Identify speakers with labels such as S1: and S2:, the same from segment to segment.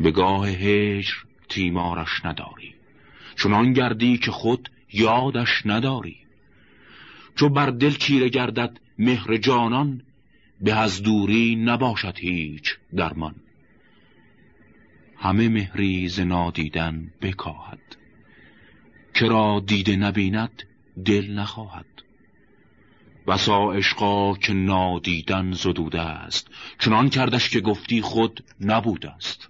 S1: به گاه هجر تیمارش نداری. چنان گردی که خود یادش نداری. چو بر دل چیره گردد مهر جانان به از دوری نباشد هیچ درمان. همه مهری ز نادیدن بکاهد. کرا دیده نبیند دل نخواهد. بسا عشقا که نادیدن زدوده است. چنان کردش که گفتی خود نبوده است.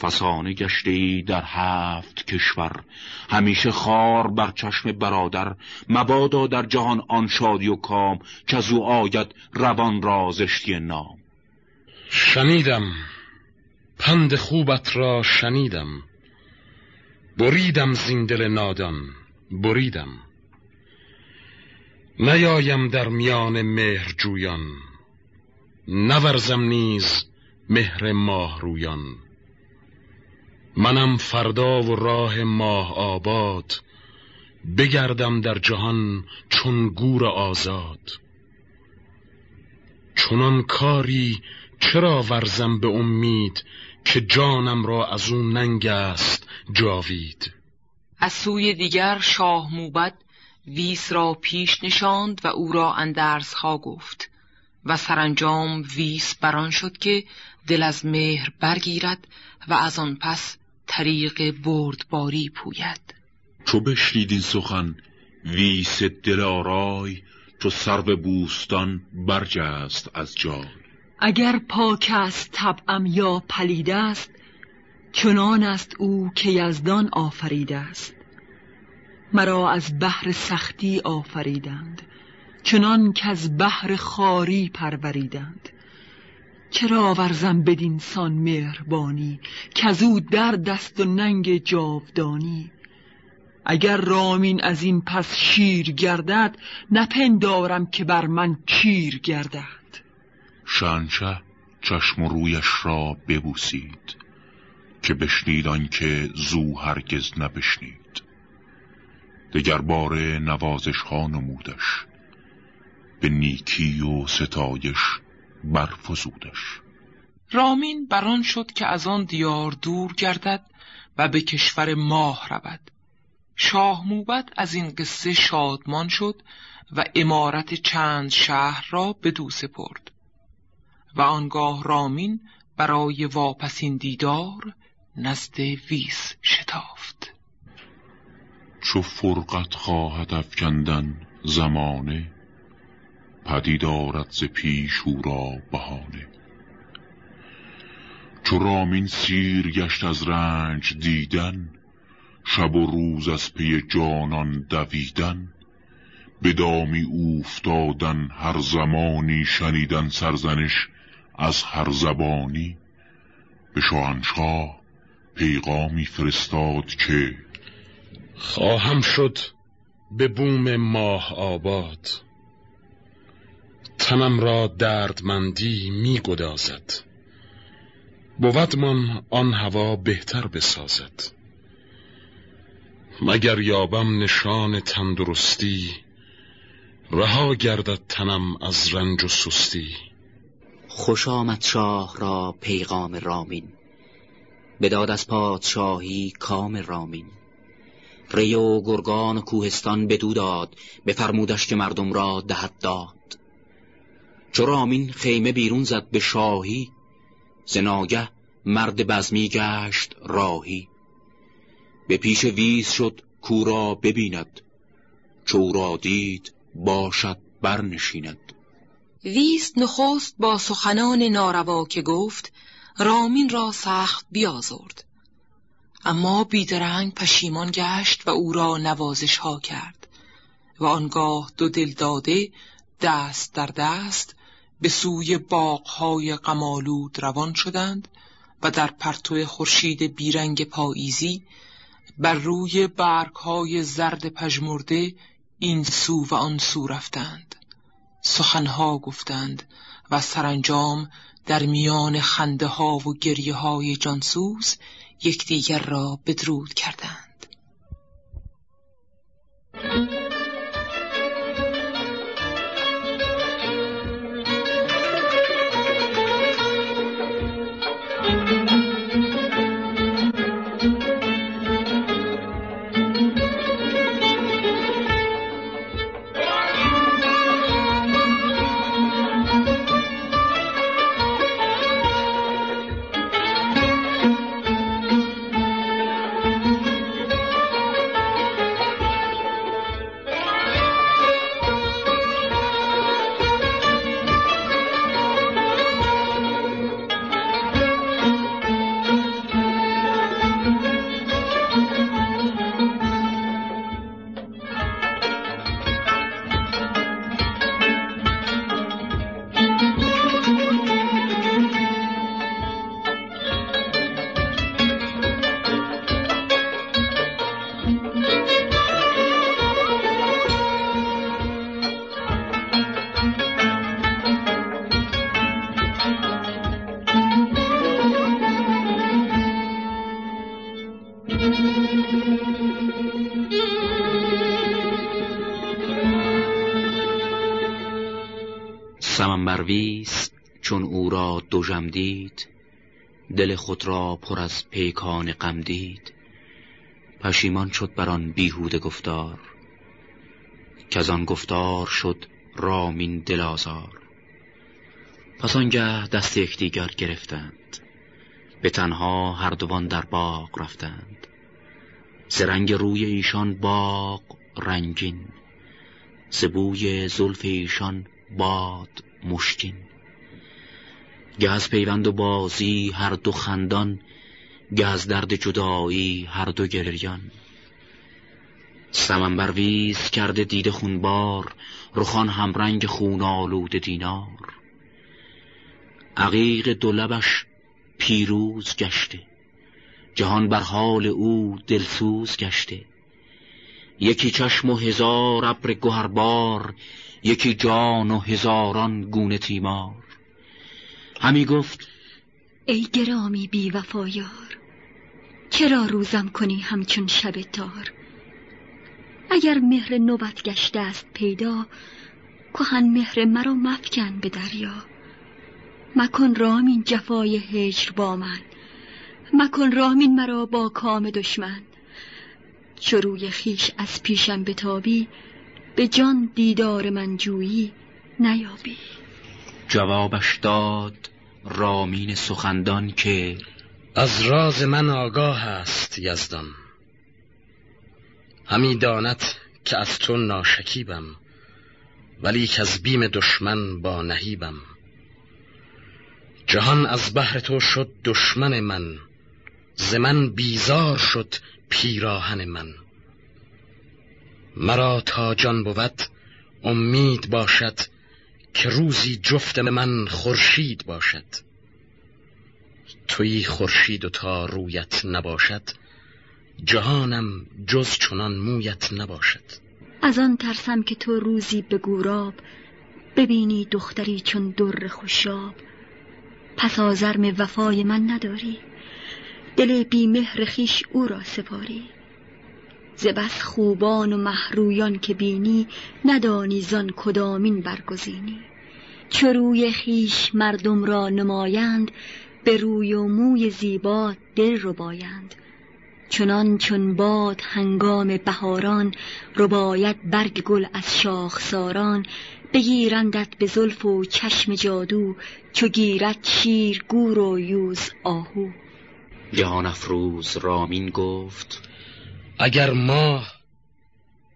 S1: فسانه گشته در هفت کشور. همیشه خار بر چشم برادر مبادا در جهان آن شادی و کام که از او آید روان را زشتی نام.
S2: شنیدم پند خوبت را شنیدم. بریدم زیندل نادان بریدم. نیایم در میان مهر جویان. نورزم نیز مهر ماه رویان. منم فردا و راه ماه آباد بگردم در جهان چون گور آزاد. چونان کاری چرا ورزم به امید که جانم را از اون ننگ است جاوید؟
S3: از سوی دیگر شاه موبد ویس را پیش نشاند و او را اندرس ها گفت و سرانجام ویس بران شد که دل از مهر برگیرد و از آن پس طریق بردباری پوید.
S1: چو بشنید این سخن ویس دلارای چو سرو بوستان برجست از جای.
S4: اگر پاک است طبعم یا پلید است چنان است او که یزدان آفریده است. مرا از بحر سختی آفریدند چنان که از بحر خاری پروریدند. چرا ورزم بدین سان مهربانی که از او در دست و ننگ جاودانی؟ اگر رامین از این پس شیر گردد نپندارم که بر من چیر گردد.
S1: شانشه چشم و رویش را ببوسید که بشنید که زو هرگز نبشنید. دگر باره نوازش ها نمودش به نیکی و ستایش برفزودش
S3: رامین بران شد که از آن دیار دور گردد و به کشور ماه رود. شاه موبت از این قصه شادمان شد و امارت چند شهر را به دو سپرد. و آنگاه رامین برای واپسین دیدار نزد ویس شتافت.
S1: چو فرقت خواهد افکندن زمانه پدید آرد ز پیش او را بهانه. چو رامین سیر گشت از رنج دیدن شب و روز از پی جانان دویدن به دامی اوفتادن هر زمانی شنیدن سرزنش از هر زبانی. به شاهنشاه پیغامی فرستاد که
S2: خواهم شد به بوم ماه آباد. تنم را دردمندی می گدازد بود من آن هوا بهتر بسازد. مگر یابم نشان تندرستی رها گردد تنم از رنج و سستی.
S5: خوش آمد شاه را پیغام رامین. بداد از پادشاهی کام رامین. ری و گرگان و کوهستان بدو داد بفرمودش که مردم را دهد داد. چو رامین خیمه بیرون زد به شاهی؟ زناگه مرد بزمی گشت راهی. به پیش ویز شد کورا ببیند چو را دید باشد برنشیند.
S3: ویس نخست با سخنان ناروا که گفت رامین را سخت بیازرد. اما بیدرنگ پشیمان گشت و او را نوازش ها کرد و آنگاه دو دل داده دست در دست به سوی باغهای قمالود روان شدند و در پرتو خورشید بیرنگ پاییزی بر روی برگهای زرد پژمرده این سو و آن سو رفتند. سخنها گفتند و سرانجام در میان خنده ها و گریه های جانسوز یکدیگر را بدرود کردند.
S1: سمنبرویس چون او را جم دید دل خود را پر از پیکان غم دید. پشیمان شد بر آن بیهوده گفتار که از آن گفتار شد رامین دل آزار. پس آنگه دست یکدیگر گرفتند به تنها هر دوان در باغ رفتند. سرنگ روی ایشان باغ رنگین سبوی زلف ایشان باد مشکین. گه پیوند و بازی هر دو خندان گه از درد جدایی هر دو گریان. سمن برویز کرده دید خونبار رخان همرنگ خون آلود دینار. عقیق دو لبش پیروز گشته. جهان بر حال او دلسوز گشته. یکی چشم و هزار ابر گهربار یکی جان و هزاران گونه تیمار. همی گفت
S6: ای گرامی بی وفایار چرا روزم کنی همچون شب تار؟ اگر مهر نوبت گشته است پیدا کهن مهر مرا مفکن به دریا. مکن رامین جفای هجر با من. مکن رامین مرا با کام دشمن. چو روی خیش از پیشم بتابی به جان دیدار من جویی نیابی.
S1: جوابش داد رامین سخندان که
S2: از راز من آگاه است یزدان. همی داند که از تو ناشکیبم ولی که از بیم دشمن با نهیبم. جهان از بحر تو شد دشمن من ز من بیزار شد پیراهن من. مرا تا جان بود امید باشد که روزی جفت من خورشید باشد. توی خورشید و تا رویت نباشد جهانم جز چنان مویت نباشد.
S6: از آن ترسم که تو روزی به گوراب ببینی دختری چون در خوشاب. پس آزرم وفای من نداری. دل بی مهر خیش او را سپاری. ز بس خوبان و محرویان که بینی ندانی زان کدامین برگزینی. چو روی خیش مردم را نمایند به روی و موی زیبا دل ربایند. چنان چون باد هنگام بهاران رباید برگ گل از شاخساران. بگیرندت به زلف و چشم جادو چو گیرد شیر گور و یوز آهو.
S1: جهان افروز رامین گفت
S2: اگر ماه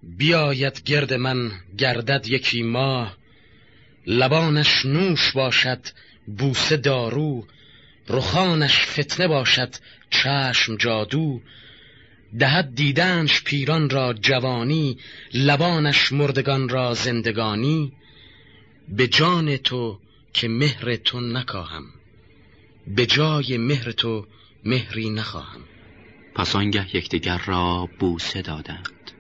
S2: بیاید گرد من گردد یکی ماه. لبانش نوش باشد بوسه دارو. رخانش فتنه باشد چشم جادو. دهد دیدنش پیران را جوانی لبانش مردگان را زندگانی. به جان تو که مهر تو نکاهم به جای مهر تو مهری نخواهم.
S1: پس آنگه یکدیگر را بوسه دادند.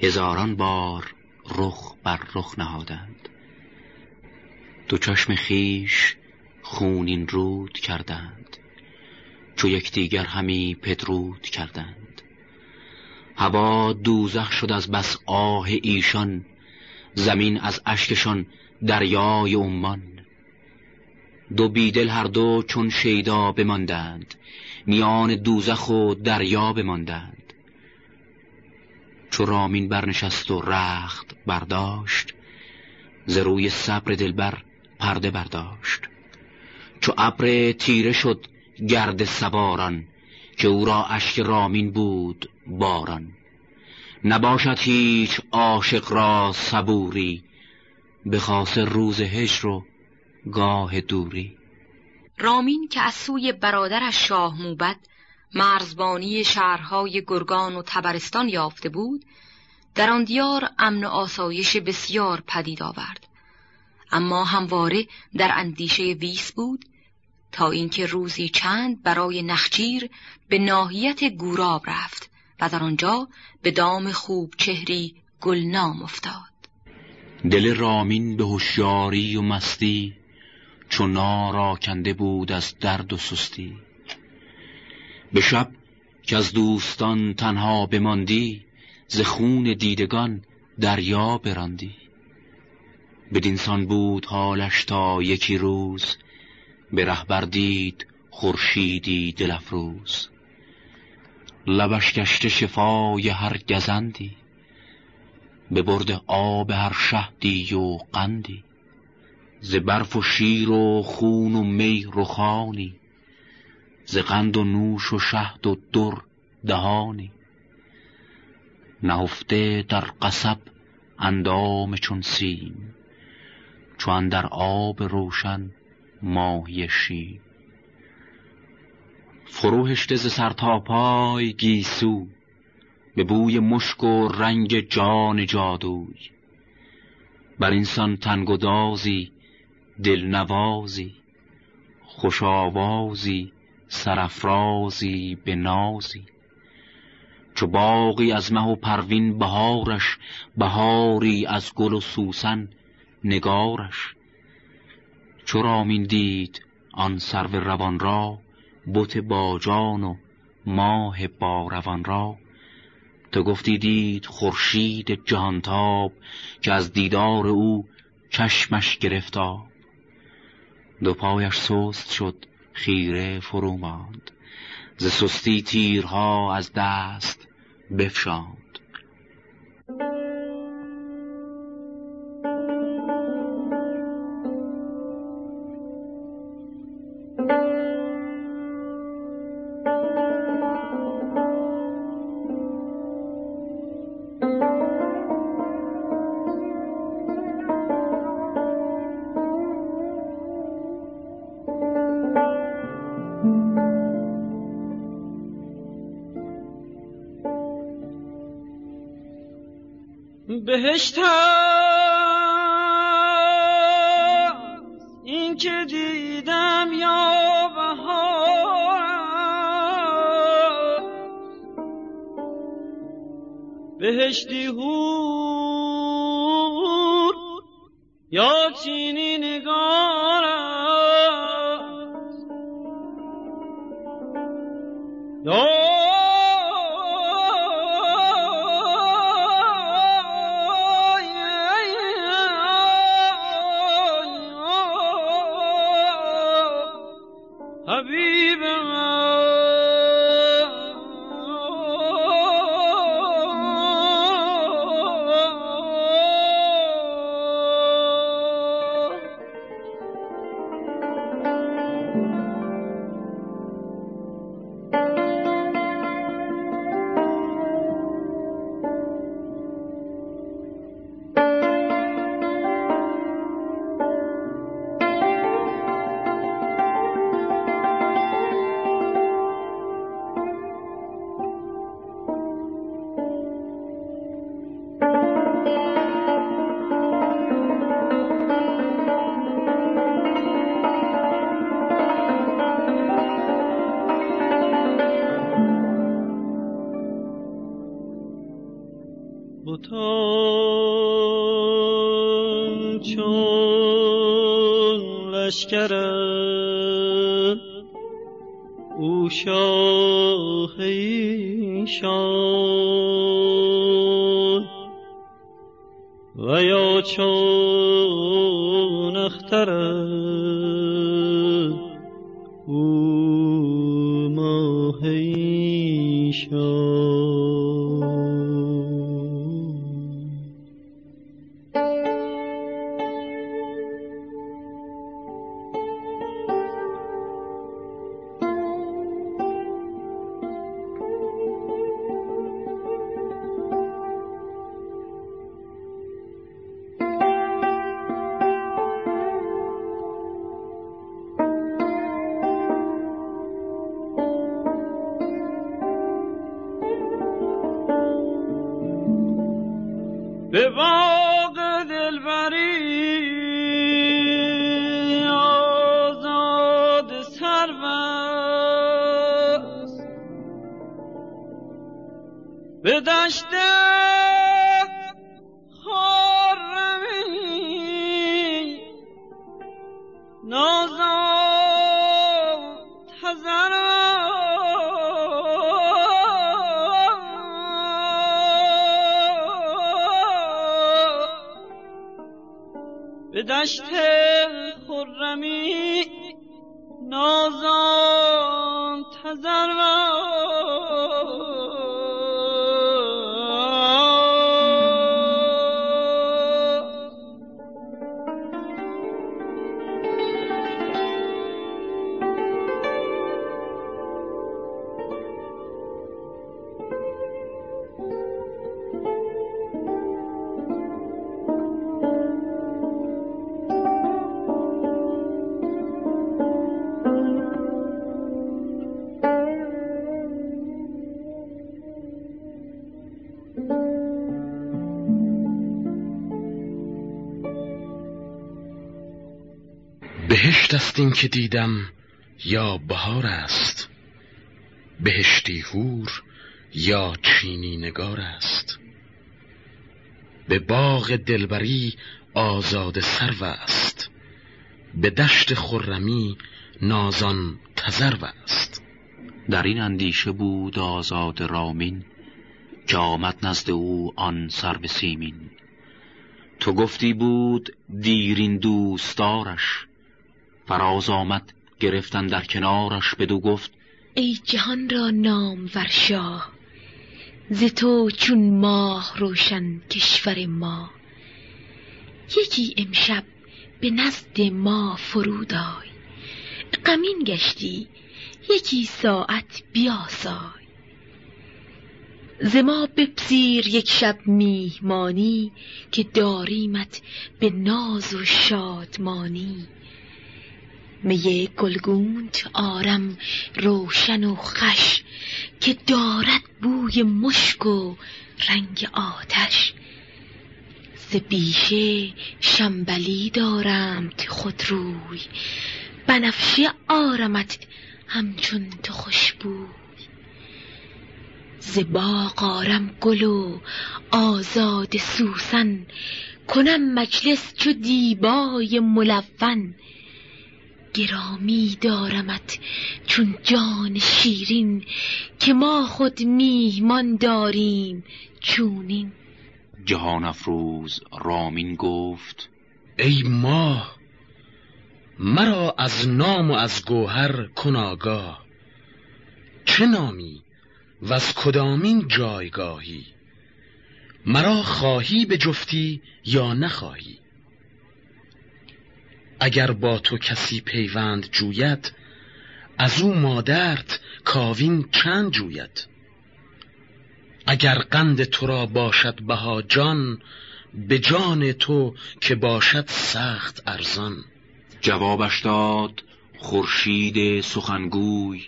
S1: هزاران بار رخ بر رخ نهادند. دو چشم خیش خونین رود کردند. چو یکدیگر همی پدرود کردند. هوا دوزخ شد از بس آه ایشان. زمین از اشکشان دریای عمان. دو بیدل هر دو چون شیدا بماندند. میان دوزخ و دریا بماندند. چو رامین برنشست و رخت برداشت ز روی صبر دلبر پرده برداشت. چو ابر تیره شد گرد سواران که او را اشک رامین بود باران. نباشد هیچ عاشق را صبوری به خاص روز هجر و گاه دوری.
S3: رامین که از سوی برادرش شاه موبد مرزبانی شهرهای گرگان و تبرستان یافته بود در آن دیار امن و آسایش بسیار پدید آورد. اما همواره در اندیشه ویس بود تا اینکه روزی چند برای نخجیر به ناحیت گوراب رفت و در آنجا به دام خوب چهری گلنام افتاد.
S7: دل رامین به هوشیاری و مستی چون را کنده بود از درد و سستی. به شب که از دوستان تنها بماندی ز خون دیدگان دریا براندی.
S1: بدینسان بود حالش تا یکی روز به رهبر دید خورشیدی دل افروز. لبش گشته شفای هر گزندی به برد آب هر شهدی و قندی. ز برف و شیر و خون و می رخانی ز قند و نوش و شهد و در دهانی. نهفته در قصب اندام چون سیم چون در آب روشن ماهی شیم. فروهشته ز سر تا پای گیسو به بوی مشک و رنگ جان جادوی. بر اینسان تنگ و دازی دلنوازی خوش آوازی سرافرازی به نازی. چو باغی از مه و پروین بهارش بهاری از گل و سوسن نگارش. چو رامین دید آن سرو روان را بت باجان و ماه باروان را. تو گفتی دید خورشید جهانتاب که از دیدار او چشمش گرفتا دو پایش سست شد خیره فرو ماند ز سستی تیرها از دست بفشاند.
S8: بهشت این که دیدم یا بهار. بهشتی هور یا چینی نگار شاه ایشان. و یا چون اختر به باغ دلبری آزاد سربست به دشت دشت خرمی نازان تزرم
S2: است این که دیدم یا بهار است. بهشتی هور یا چینی نگار است. به باغ دلبری آزاد سرو است. به دشت خرمی نازان تزرو است.
S1: در این اندیشه بود آزاد رامین که آمد نزد او آن سرو سیمین. تو گفتی بود دیرین دوستارش فراز آمد گرفتن در کنارش بدو گفت
S9: ای جهان را نام ورشاه ز تو چون ماه روشن کشور ما. یکی امشب به نزد ما فرود آی غمین گشتی یکی ساعت بیاسای. ز ما بپذیر یک شب میهمانی که داریمت به ناز و شادمانی. می گلگوند آرم روشن و خش که دارد بوی مشک و رنگ آتش. ز بیشه شنبلی دارمت خود روی بنفشه آرمت همچون تو خوشبوی ز باغ آرم گل و آزاد سوسن کنم مجلس چو دیبای ملون. گرامی دارمت چون جان شیرین که ما خود میهمان داریم چونین.
S1: جهان افروز رامین گفت
S2: ای ماه مرا از نام و از گوهر کن آگاه. چه نامی و از کدامین جایگاهی؟ مرا خواهی به جفتی یا نخواهی؟ اگر با تو کسی پیوند جوید از او مادرت کاوین چند جوید؟ اگر قند تو را باشد بها جان به جان تو که باشد سخت ارزان.
S1: جوابش داد خورشید سخنگوی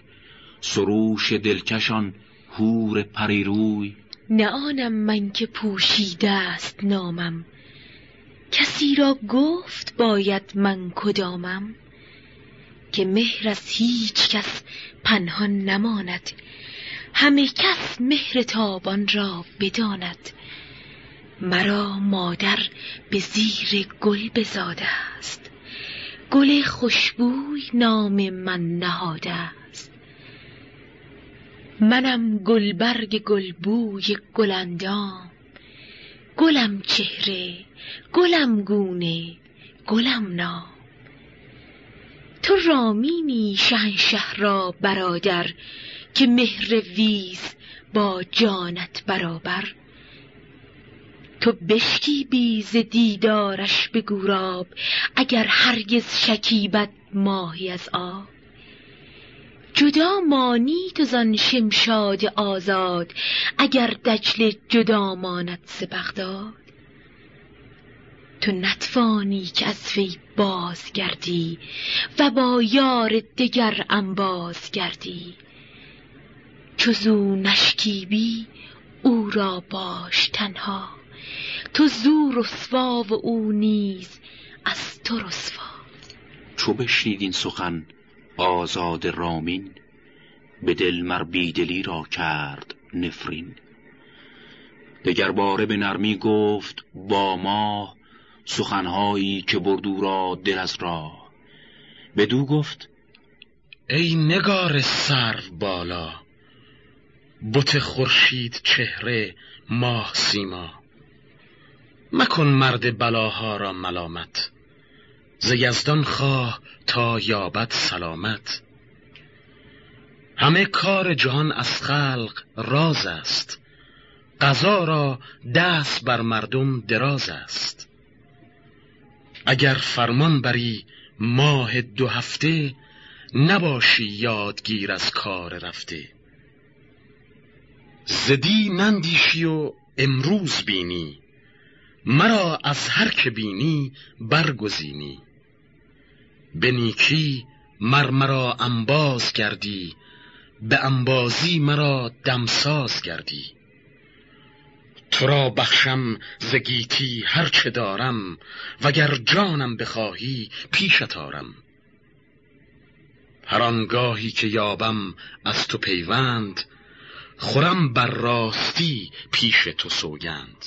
S1: سروش دلکشان هور پریروی.
S9: نه آنم من که پوشیده است نامم. کسی را گفت باید من کدامم؟ که مهر از هیچ کس پنهان نماند. همه کس مهر تابان را بداند. مرا مادر به زیر گل بزاده است. گل خوشبوی نام من نهاده است. منم گلبرگ گلبوی گلندام. گلم چهره گلم گونه گلم نام تو رامینی شهنشه را برادر که مهر ویز با جانت برابر. تو بشکی بیز دیدارش به گوراب اگر هرگز شکیبت ماهی از آب. جدا مانی تو زان شمشاد آزاد اگر دجل جدا ماند ز تو نتوانی که از وی بازگردی و با یار دگر انباز گردی چو زو نشکیبی او را باش تنها تو زو رسوا و او نیز از تو رسوا.
S1: چو بشنید این سخن آزاد رامین به دل مر بیدلی را کرد نفرین. دگر باره به نرمی گفت با ما سخنهایی که بردو را دل از راه. بدو گفت
S2: ای نگار سرو بالا بت خورشید چهره ماه سیما. مکن مرد بلاها را ملامت ز یزدان خواه تا یابد سلامت. همه کار جهان از خلق راز است قضا را دست بر مردم دراز است. اگر فرمان بری ماه دو هفته نباشی یادگیر از کار رفته. زدی نندیشی و امروز بینی مرا از هر که بینی برگزینی. به نیکی مر مرا انباز گردی به انبازی مرا دمساز گردی. تو را بخشم زگیتی هر چه دارم وگر جانم بخواهی پیشت آرم. هر آنگاهی که یابم از تو پیوند خورم بر راستی پیش تو سوگند.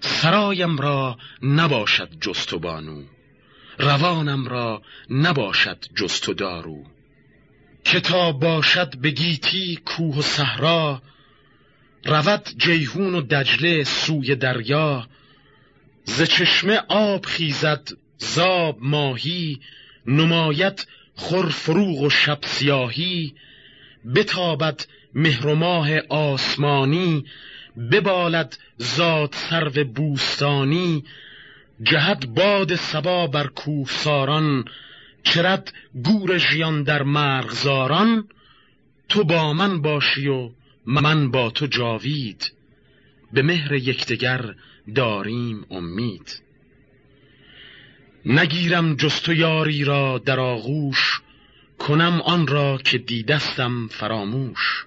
S2: سرایم را نباشد جست و بانو روانم را نباشد جست و دارو. کتاب باشد به گیتی کوه و صحرا رود جیهون و دجله سوی دریا ز چشمه آب خیزد زاب ماهی نمایت خور فروغ و شب سیاهی بتابد مهر و ماه آسمانی ببالد زاد سرو بوستانی جهد باد سبا بر کوهساران چرد گور ژیان در مرغزاران تو با من باشی و من با تو جاوید به مهر یکدیگر داریم امید. نگیرم جست یاری را در آغوش کنم آن را که دیدستم فراموش.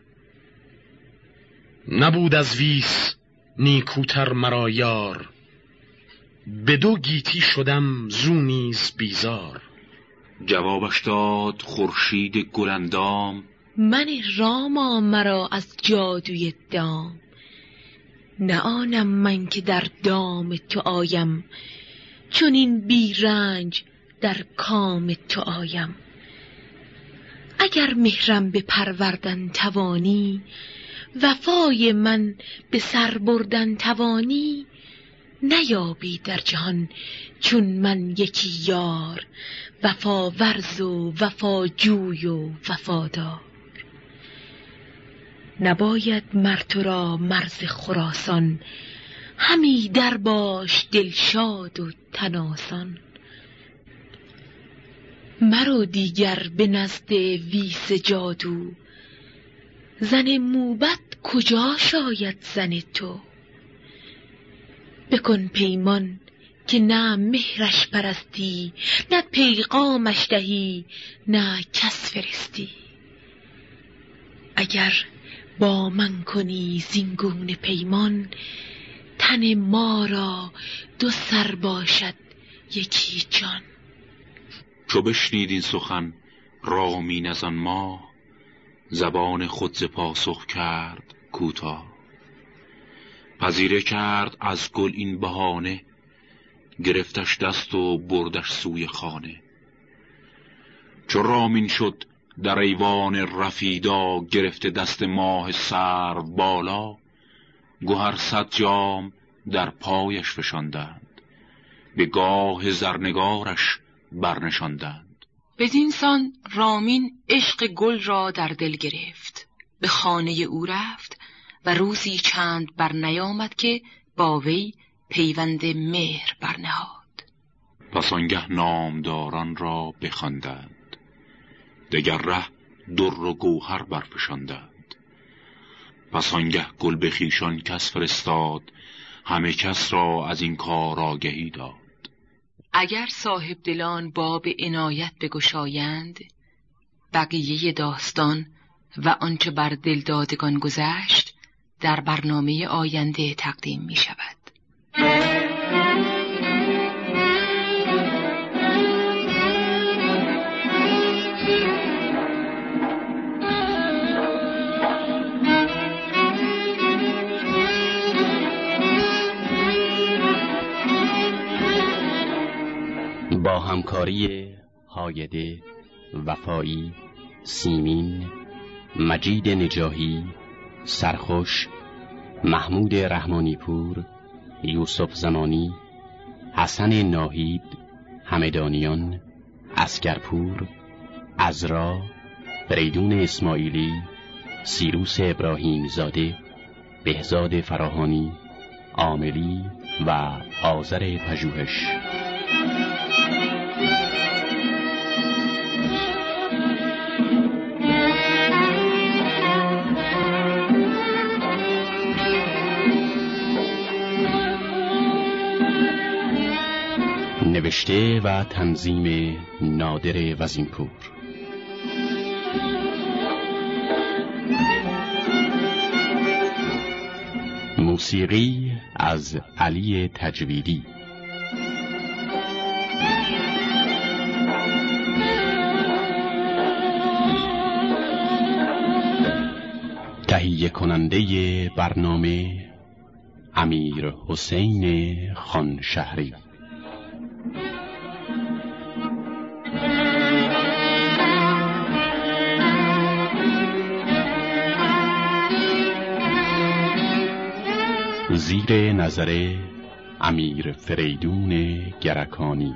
S2: نبود از ویس نیکوتر مرا یار به دو گیتی شدم زونیز بیزار.
S1: جوابش داد خورشید گلندام
S9: من راما مرا از جادوی دام. نه آنم من که در دام تو آیم چون این بیرنج در کام تو آیم. اگر مهرم به پروردن توانی وفای من به سر بردن توانی نیابی در جهان چون من یکی یار وفا ورز و وفا جوی و وفادار. نباید مر تو را مرز خراسان همی در باش دلشاد و تناسان مرو دیگر به نزد ویس جادو زن موبت کجا شاید زن تو؟ بکن پیمان که نه مهرش پرستی نه پیغامش دهی نه کس فرستی. اگر با من کنی زینگونه پیمان تن ما را دو سر باشد یکی جان.
S1: چو بشنید این سخن رامین از آن ما زبان خود ز پاسخ کرد کوتاه پذیره کرد از گل این بهانه گرفتش دست و بردش سوی خانه. چو رامین شد در ایوان رفیدا گرفته دست ماه سر بالا گوهر صد جام در پایش فشاندند به گاه زرنگارش برنشاندند.
S3: بدینسان رامین عشق گل را در دل گرفت به خانه او رفت و روزی چند بر نیامد که با وی پیوند مهر برنهاد.
S1: پس آنگه نامداران را بخواندند. دگر ره در و گوهر برفشاندند پس آنگه گل به خویشان کس فرستاد همه کس را از این کار آگهی داد
S3: اگر صاحب دلان باب عنایت بگشایند بقیه داستان و آنچه بر دل دادگان گذشت در برنامه آینده تقدیم می شود.
S10: همکاری هایده وفایی سیمین مجید نجاهی سرخوش محمود رحمانی پور یوسف زمانی حسن ناهید همدانیان اسکرپور ازرا فریدون اسماعیلی سیروس ابراهیم زاده بهزاد فراهانی عاملی و آذر پژوهش. نوشته و تنظیم نادر وزینپور. موسیقی از علی تجویدی. تهیه کننده برنامه امیر حسین خان شهری زیر نظر امیر فریدون گرکانی.